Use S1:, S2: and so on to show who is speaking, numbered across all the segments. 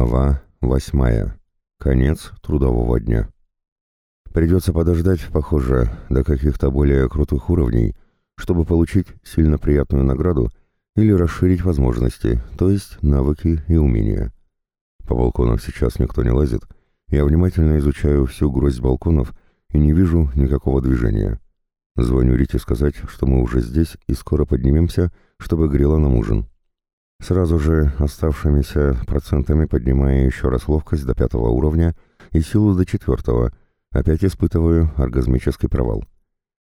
S1: Глава восьмая. Конец трудового дня. Придется подождать, похоже, до каких-то более крутых уровней, чтобы получить сильно приятную награду или расширить возможности, то есть навыки и умения. По балконам сейчас никто не лазит. Я внимательно изучаю всю гроздь балконов и не вижу никакого движения. Звоню Рите сказать, что мы уже здесь и скоро поднимемся, чтобы грела нам ужин. Сразу же оставшимися процентами поднимая еще раз ловкость до пятого уровня и силу до четвертого, опять испытываю оргазмический провал,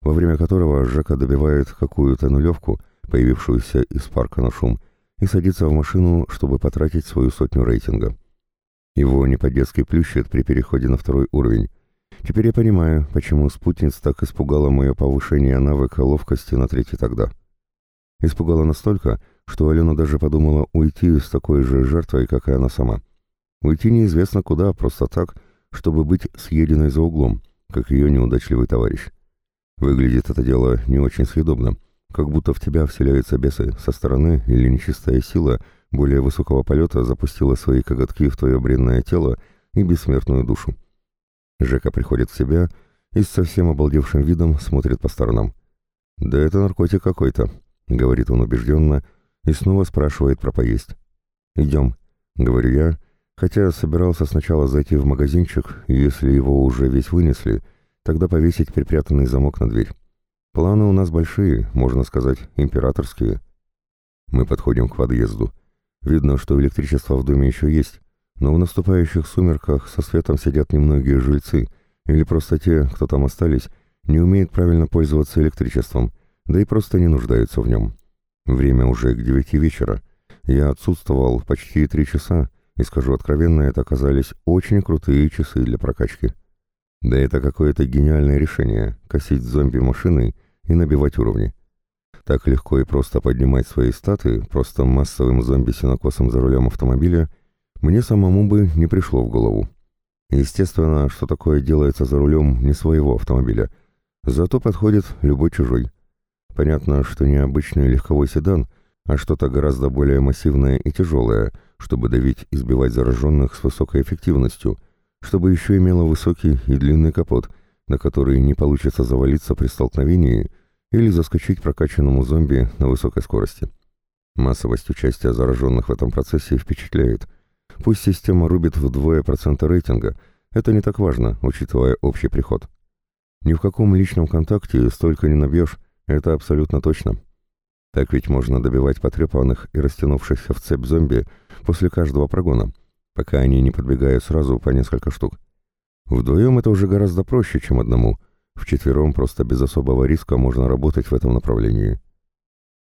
S1: во время которого Жека добивает какую-то нулевку, появившуюся из парка на шум, и садится в машину, чтобы потратить свою сотню рейтинга. Его не по-детски плющит при переходе на второй уровень. Теперь я понимаю, почему спутница так испугала мое повышение навыка ловкости на третий тогда. Испугала настолько, что Алена даже подумала уйти с такой же жертвой, как и она сама. Уйти неизвестно куда, просто так, чтобы быть съеденной за углом, как ее неудачливый товарищ. Выглядит это дело не очень съедобно, как будто в тебя вселяются бесы со стороны или нечистая сила более высокого полета запустила свои коготки в твое бренное тело и бессмертную душу. Жека приходит в себя и с совсем обалдевшим видом смотрит по сторонам. «Да это наркотик какой-то», — говорит он убежденно, — и снова спрашивает про поесть. «Идем», — говорю я, хотя собирался сначала зайти в магазинчик, и если его уже весь вынесли, тогда повесить припрятанный замок на дверь. Планы у нас большие, можно сказать, императорские. Мы подходим к подъезду. Видно, что электричество в доме еще есть, но в наступающих сумерках со светом сидят немногие жильцы, или просто те, кто там остались, не умеют правильно пользоваться электричеством, да и просто не нуждаются в нем. Время уже к девяти вечера. Я отсутствовал почти три часа, и, скажу откровенно, это оказались очень крутые часы для прокачки. Да это какое-то гениальное решение — косить зомби машиной и набивать уровни. Так легко и просто поднимать свои статы просто массовым зомби-синокосом за рулем автомобиля мне самому бы не пришло в голову. Естественно, что такое делается за рулем не своего автомобиля, зато подходит любой чужой. Понятно, что не обычный легковой седан, а что-то гораздо более массивное и тяжелое, чтобы давить и сбивать зараженных с высокой эффективностью, чтобы еще имело высокий и длинный капот, на который не получится завалиться при столкновении или заскочить прокачанному зомби на высокой скорости. Массовость участия зараженных в этом процессе впечатляет. Пусть система рубит вдвое процента рейтинга, это не так важно, учитывая общий приход. Ни в каком личном контакте столько не набьешь, это абсолютно точно. Так ведь можно добивать потрепанных и растянувшихся в цепь зомби после каждого прогона, пока они не подбегают сразу по несколько штук. Вдвоем это уже гораздо проще, чем одному. Вчетвером просто без особого риска можно работать в этом направлении.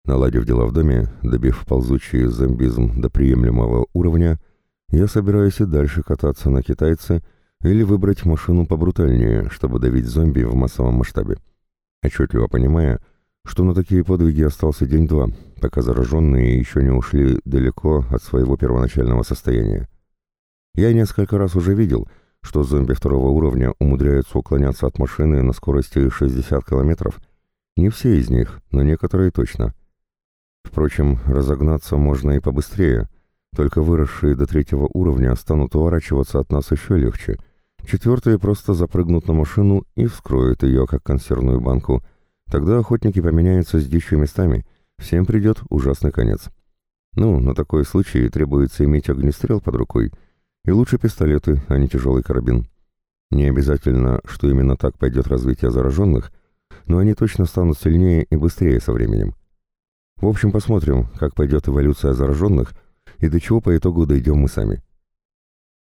S1: Наладив дела в доме, добив ползучий зомбизм до приемлемого уровня, я собираюсь и дальше кататься на китайце или выбрать машину побрутальнее, чтобы давить зомби в массовом масштабе отчетливо понимая, что на такие подвиги остался день-два, пока зараженные еще не ушли далеко от своего первоначального состояния. Я несколько раз уже видел, что зомби второго уровня умудряются уклоняться от машины на скорости 60 километров. Не все из них, но некоторые точно. Впрочем, разогнаться можно и побыстрее, только выросшие до третьего уровня станут уворачиваться от нас еще легче — Четвертые просто запрыгнут на машину и вскроют ее, как консервную банку. Тогда охотники поменяются с дичью местами. Всем придет ужасный конец. Ну, на такой случай требуется иметь огнестрел под рукой. И лучше пистолеты, а не тяжелый карабин. Не обязательно, что именно так пойдет развитие зараженных, но они точно станут сильнее и быстрее со временем. В общем, посмотрим, как пойдет эволюция зараженных и до чего по итогу дойдем мы сами.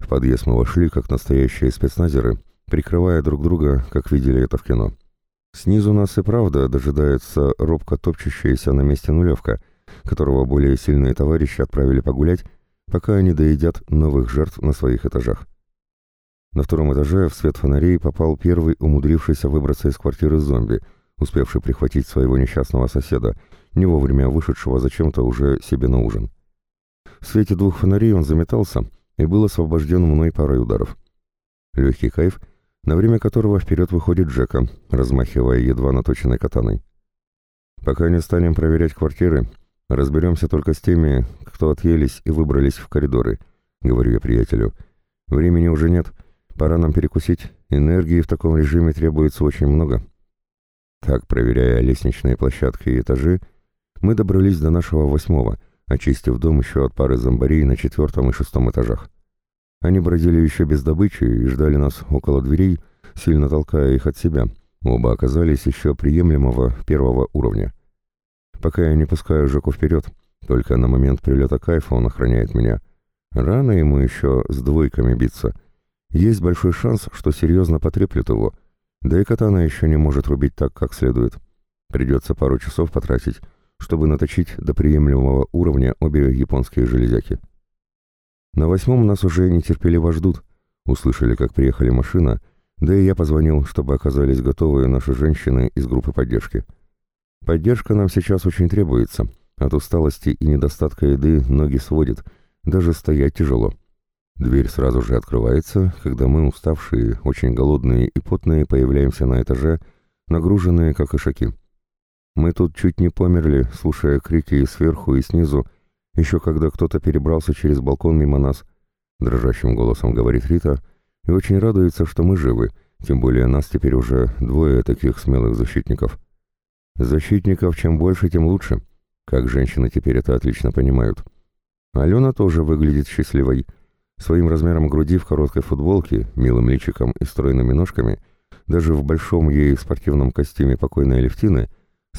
S1: В подъезд мы вошли, как настоящие спецназеры, прикрывая друг друга, как видели это в кино. Снизу нас и правда дожидается робко топчущаяся на месте нулевка, которого более сильные товарищи отправили погулять, пока они доедят новых жертв на своих этажах. На втором этаже в свет фонарей попал первый умудрившийся выбраться из квартиры зомби, успевший прихватить своего несчастного соседа, не вовремя вышедшего зачем-то уже себе на ужин. В свете двух фонарей он заметался, и был освобожден мной парой ударов. Легкий кайф, на время которого вперед выходит Джека, размахивая едва наточенной катаной. Пока не станем проверять квартиры, разберемся только с теми, кто отъелись и выбрались в коридоры, говорю я приятелю. «Времени уже нет. Пора нам перекусить. Энергии в таком режиме требуется очень много». Так, проверяя лестничные площадки и этажи, мы добрались до нашего восьмого, очистив дом еще от пары зомбарей на четвертом и шестом этажах. Они бродили еще без добычи и ждали нас около дверей, сильно толкая их от себя. Оба оказались еще приемлемого первого уровня. Пока я не пускаю Жеку вперед, только на момент прилета кайфа он охраняет меня. Рано ему еще с двойками биться. Есть большой шанс, что серьезно потреплет его. Да и катана еще не может рубить так, как следует. Придется пару часов потратить, чтобы наточить до приемлемого уровня обе японские железяки. На восьмом нас уже нетерпеливо ждут. Услышали, как приехали машина, да и я позвонил, чтобы оказались готовы наши женщины из группы поддержки. Поддержка нам сейчас очень требуется. От усталости и недостатка еды ноги сводит, даже стоять тяжело. Дверь сразу же открывается, когда мы, уставшие, очень голодные и потные, появляемся на этаже, нагруженные, как ишаки. Мы тут чуть не померли, слушая крики и сверху, и снизу, еще когда кто-то перебрался через балкон мимо нас, дрожащим голосом говорит Рита, и очень радуется, что мы живы, тем более нас теперь уже двое таких смелых защитников. Защитников чем больше, тем лучше. Как женщины теперь это отлично понимают. Алена тоже выглядит счастливой. Своим размером груди в короткой футболке, милым личиком и стройными ножками, даже в большом ей спортивном костюме покойной Левтины,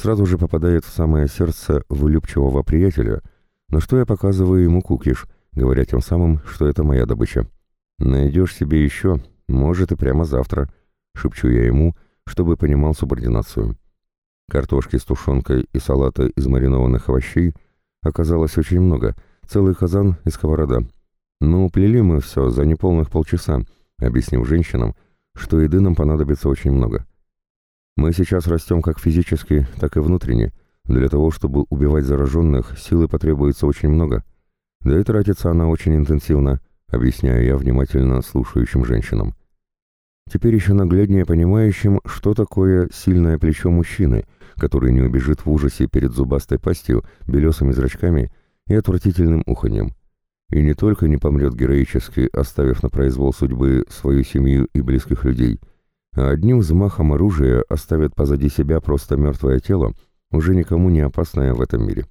S1: сразу же попадает в самое сердце влюбчивого приятеля — на что я показываю ему кукиш, говоря тем самым, что это моя добыча. «Найдешь себе еще, может и прямо завтра», — шепчу я ему, чтобы понимал субординацию. Картошки с тушенкой и салата из маринованных овощей оказалось очень много, целый казан и сковорода. Но уплели мы все за неполных полчаса, объяснив женщинам, что еды нам понадобится очень много. Мы сейчас растем как физически, так и внутренне — для того, чтобы убивать зараженных, силы потребуется очень много. Да и тратится она очень интенсивно, объясняю я внимательно слушающим женщинам. Теперь еще нагляднее понимающим, что такое сильное плечо мужчины, который не убежит в ужасе перед зубастой пастью, белесыми зрачками и отвратительным уханьем. И не только не помрет героически, оставив на произвол судьбы свою семью и близких людей, а одним взмахом оружия оставит позади себя просто мертвое тело, уже никому не опасная в этом мире.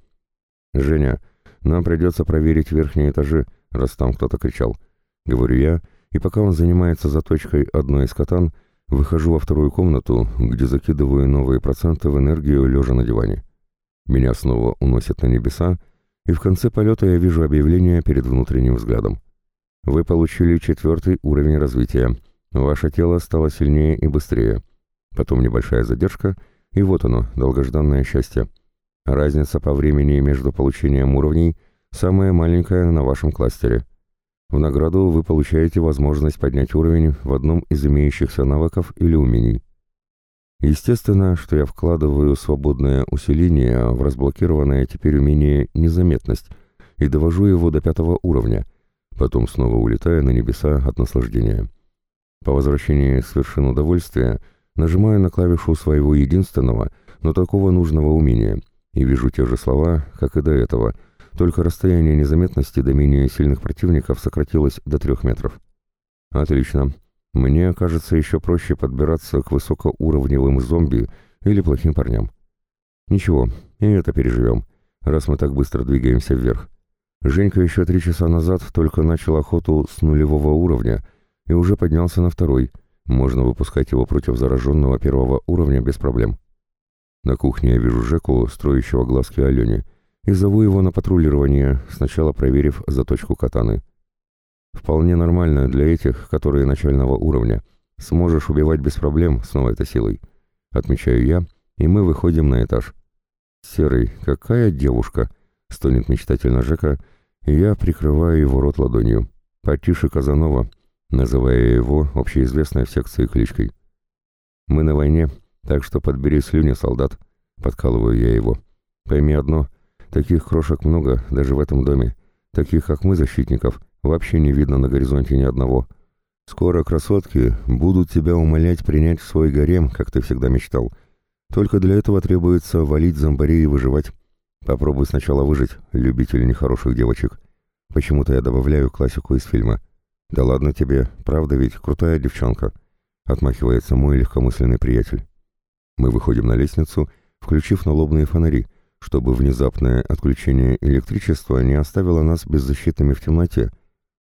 S1: «Женя, нам придется проверить верхние этажи, раз там кто-то кричал», — говорю я, и пока он занимается заточкой одной из катан, выхожу во вторую комнату, где закидываю новые проценты в энергию, лежа на диване. Меня снова уносят на небеса, и в конце полета я вижу объявление перед внутренним взглядом. Вы получили четвертый уровень развития. Ваше тело стало сильнее и быстрее. Потом небольшая задержка — и вот оно, долгожданное счастье. Разница по времени между получением уровней самая маленькая на вашем кластере. В награду вы получаете возможность поднять уровень в одном из имеющихся навыков или умений. Естественно, что я вкладываю свободное усиление в разблокированное теперь умение «Незаметность» и довожу его до пятого уровня, потом снова улетая на небеса от наслаждения. По возвращении с вершин удовольствия – Нажимаю на клавишу своего единственного, но такого нужного умения, и вижу те же слова, как и до этого, только расстояние незаметности до менее сильных противников сократилось до трех метров. Отлично. Мне кажется еще проще подбираться к высокоуровневым зомби или плохим парням. Ничего, и это переживем, раз мы так быстро двигаемся вверх. Женька еще три часа назад только начал охоту с нулевого уровня и уже поднялся на второй — можно выпускать его против зараженного первого уровня без проблем. На кухне я вижу Жеку, строящего глазки Алене, и зову его на патрулирование, сначала проверив заточку катаны. Вполне нормально для этих, которые начального уровня. Сможешь убивать без проблем снова этой силой. Отмечаю я, и мы выходим на этаж. «Серый, какая девушка!» — стонет мечтательно Жека, и я прикрываю его рот ладонью. «Потише, Казанова!» Называя его общеизвестной в секции кличкой. «Мы на войне, так что подбери слюни, солдат», — подкалываю я его. «Пойми одно, таких крошек много даже в этом доме, таких, как мы, защитников, вообще не видно на горизонте ни одного. Скоро красотки будут тебя умолять принять в свой гарем, как ты всегда мечтал. Только для этого требуется валить зомбарей и выживать. Попробуй сначала выжить, любитель нехороших девочек. Почему-то я добавляю классику из фильма. «Да ладно тебе, правда ведь, крутая девчонка», — отмахивается мой легкомысленный приятель. Мы выходим на лестницу, включив налобные фонари, чтобы внезапное отключение электричества не оставило нас беззащитными в темноте.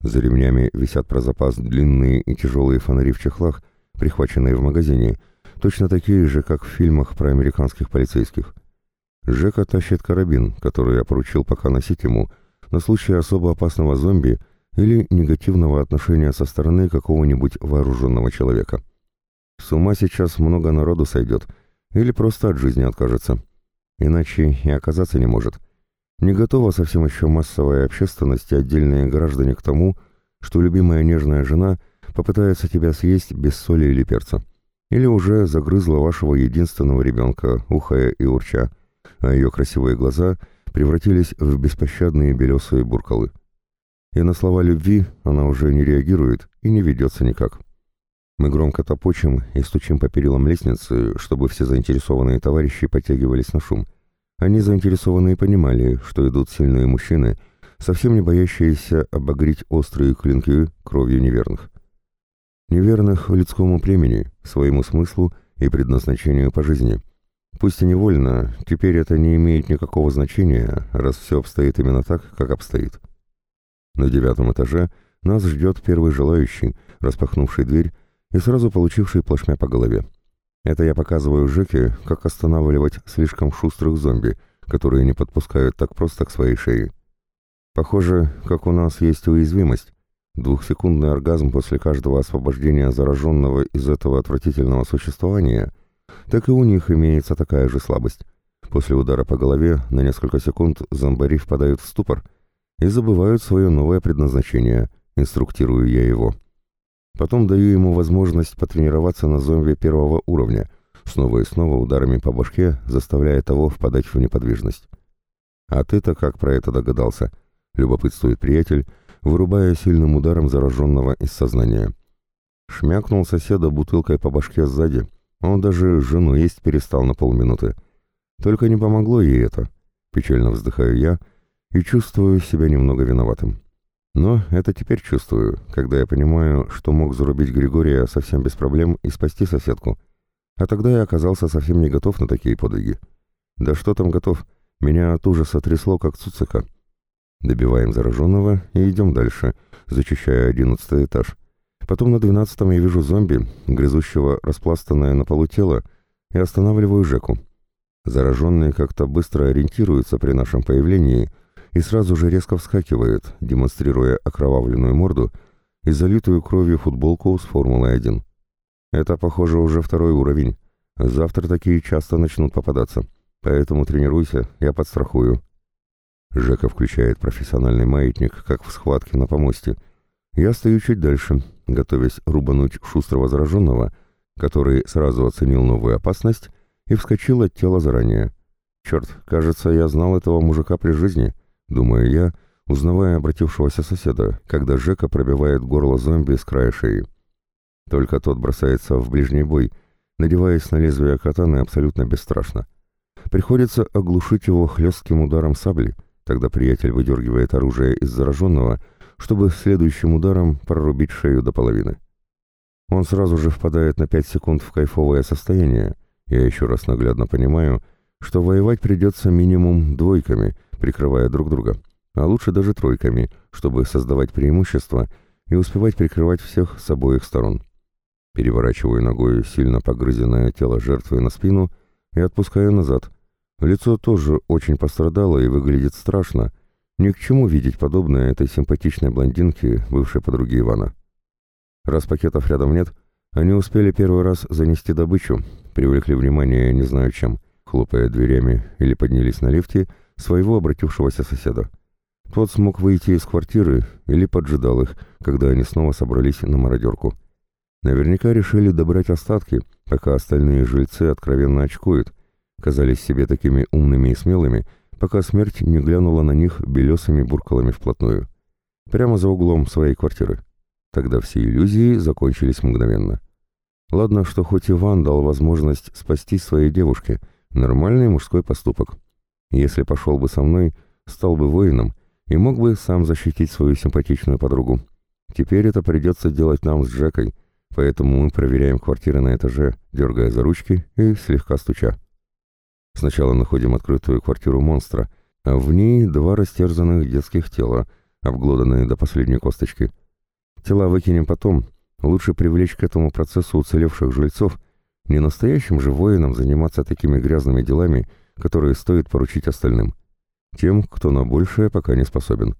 S1: За ремнями висят про запас длинные и тяжелые фонари в чехлах, прихваченные в магазине, точно такие же, как в фильмах про американских полицейских. Жека тащит карабин, который я поручил пока носить ему, на случай особо опасного зомби или негативного отношения со стороны какого-нибудь вооруженного человека. С ума сейчас много народу сойдет, или просто от жизни откажется. Иначе и оказаться не может. Не готова совсем еще массовая общественность и отдельные граждане к тому, что любимая нежная жена попытается тебя съесть без соли или перца. Или уже загрызла вашего единственного ребенка, ухая и урча, а ее красивые глаза превратились в беспощадные белесые буркалы. И на слова любви она уже не реагирует и не ведется никак. Мы громко топочем и стучим по перилам лестницы, чтобы все заинтересованные товарищи подтягивались на шум. Они заинтересованные понимали, что идут сильные мужчины, совсем не боящиеся обогреть острые клинки кровью неверных. Неверных людскому племени, своему смыслу и предназначению по жизни. Пусть и невольно, теперь это не имеет никакого значения, раз все обстоит именно так, как обстоит. На девятом этаже нас ждет первый желающий, распахнувший дверь и сразу получивший плашмя по голове. Это я показываю Жеке, как останавливать слишком шустрых зомби, которые не подпускают так просто к своей шее. Похоже, как у нас есть уязвимость. Двухсекундный оргазм после каждого освобождения зараженного из этого отвратительного существования, так и у них имеется такая же слабость. После удара по голове на несколько секунд зомбари впадают в ступор и забывают свое новое предназначение, инструктирую я его. Потом даю ему возможность потренироваться на зомби первого уровня, снова и снова ударами по башке, заставляя того впадать в неподвижность. «А ты-то как про это догадался?» — любопытствует приятель, вырубая сильным ударом зараженного из сознания. Шмякнул соседа бутылкой по башке сзади. Он даже жену есть перестал на полминуты. Только не помогло ей это. Печально вздыхаю я и чувствую себя немного виноватым. Но это теперь чувствую, когда я понимаю, что мог зарубить Григория совсем без проблем и спасти соседку. А тогда я оказался совсем не готов на такие подвиги. Да что там готов? Меня от ужаса трясло, как цуцика. Добиваем зараженного и идем дальше, зачищая одиннадцатый этаж. Потом на двенадцатом я вижу зомби, грызущего распластанное на полу тело, и останавливаю Жеку. Зараженный как-то быстро ориентируется при нашем появлении — и сразу же резко вскакивает, демонстрируя окровавленную морду и залитую кровью футболку с Формулой-1. Это, похоже, уже второй уровень. Завтра такие часто начнут попадаться. Поэтому тренируйся, я подстрахую. Жека включает профессиональный маятник, как в схватке на помосте. Я стою чуть дальше, готовясь рубануть шустрого зараженного, который сразу оценил новую опасность и вскочил от тела заранее. Черт, кажется, я знал этого мужика при жизни думаю я, узнавая обратившегося соседа, когда Жека пробивает горло зомби с края шеи. Только тот бросается в ближний бой, надеваясь на лезвие катаны абсолютно бесстрашно. Приходится оглушить его хлестким ударом сабли, тогда приятель выдергивает оружие из зараженного, чтобы следующим ударом прорубить шею до половины. Он сразу же впадает на пять секунд в кайфовое состояние. Я еще раз наглядно понимаю, что воевать придется минимум двойками, прикрывая друг друга, а лучше даже тройками, чтобы создавать преимущество и успевать прикрывать всех с обоих сторон. Переворачиваю ногой сильно погрызенное тело жертвы на спину и отпускаю назад. Лицо тоже очень пострадало и выглядит страшно. Ни к чему видеть подобное этой симпатичной блондинке, бывшей подруги Ивана. Раз пакетов рядом нет, они успели первый раз занести добычу, привлекли внимание не знаю чем, хлопая дверями или поднялись на лифте — своего обратившегося соседа. Тот смог выйти из квартиры или поджидал их, когда они снова собрались на мародерку. Наверняка решили добрать остатки, пока остальные жильцы откровенно очкуют, казались себе такими умными и смелыми, пока смерть не глянула на них белесыми буркалами вплотную. Прямо за углом своей квартиры. Тогда все иллюзии закончились мгновенно. Ладно, что хоть Иван дал возможность спасти своей девушке, нормальный мужской поступок. Если пошел бы со мной, стал бы воином и мог бы сам защитить свою симпатичную подругу. Теперь это придется делать нам с Джекой, поэтому мы проверяем квартиры на этаже, дергая за ручки и слегка стуча. Сначала находим открытую квартиру монстра, а в ней два растерзанных детских тела, обглоданные до последней косточки. Тела выкинем потом, лучше привлечь к этому процессу уцелевших жильцов, не настоящим же воинам заниматься такими грязными делами, которые стоит поручить остальным. Тем, кто на большее пока не способен.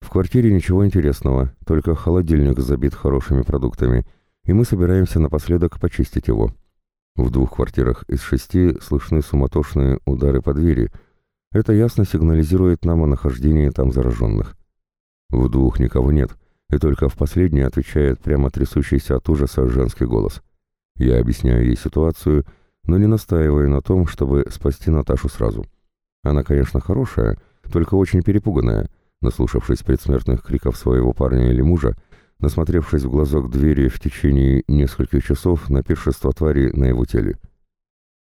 S1: В квартире ничего интересного, только холодильник забит хорошими продуктами, и мы собираемся напоследок почистить его. В двух квартирах из шести слышны суматошные удары по двери. Это ясно сигнализирует нам о нахождении там зараженных. В двух никого нет, и только в последней отвечает прямо трясущийся от ужаса женский голос. Я объясняю ей ситуацию, но не настаиваю на том, чтобы спасти Наташу сразу. Она, конечно, хорошая, только очень перепуганная, наслушавшись предсмертных криков своего парня или мужа, насмотревшись в глазок двери в течение нескольких часов на пиршество твари на его теле.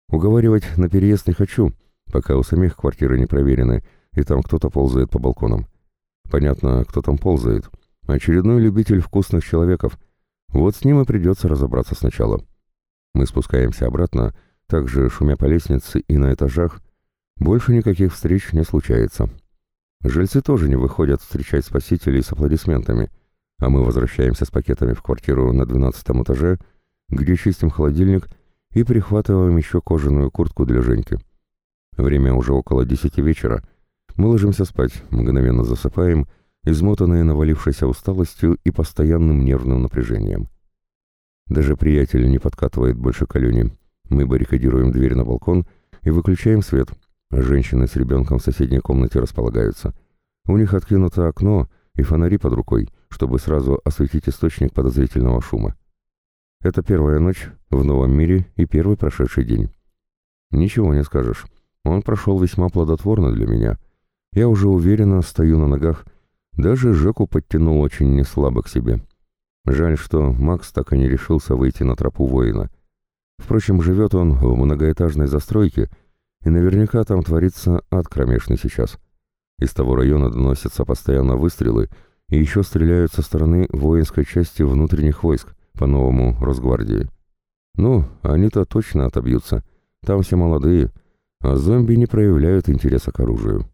S1: Уговаривать на переезд не хочу, пока у самих квартиры не проверены, и там кто-то ползает по балконам. Понятно, кто там ползает. Очередной любитель вкусных человеков. Вот с ним и придется разобраться сначала. Мы спускаемся обратно, также шумя по лестнице и на этажах. Больше никаких встреч не случается. Жильцы тоже не выходят встречать спасителей с аплодисментами, а мы возвращаемся с пакетами в квартиру на двенадцатом этаже, где чистим холодильник и прихватываем еще кожаную куртку для Женьки. Время уже около десяти вечера. Мы ложимся спать, мгновенно засыпаем, измотанные навалившейся усталостью и постоянным нервным напряжением. Даже приятель не подкатывает больше к Алене. Мы баррикадируем дверь на балкон и выключаем свет. Женщины с ребенком в соседней комнате располагаются. У них откинуто окно и фонари под рукой, чтобы сразу осветить источник подозрительного шума. Это первая ночь в новом мире и первый прошедший день. Ничего не скажешь. Он прошел весьма плодотворно для меня. Я уже уверенно стою на ногах. Даже Жеку подтянул очень неслабо к себе. Жаль, что Макс так и не решился выйти на тропу воина. Впрочем, живет он в многоэтажной застройке, и наверняка там творится ад кромешный сейчас. Из того района доносятся постоянно выстрелы, и еще стреляют со стороны воинской части внутренних войск, по-новому Росгвардии. Ну, они-то точно отобьются, там все молодые, а зомби не проявляют интереса к оружию.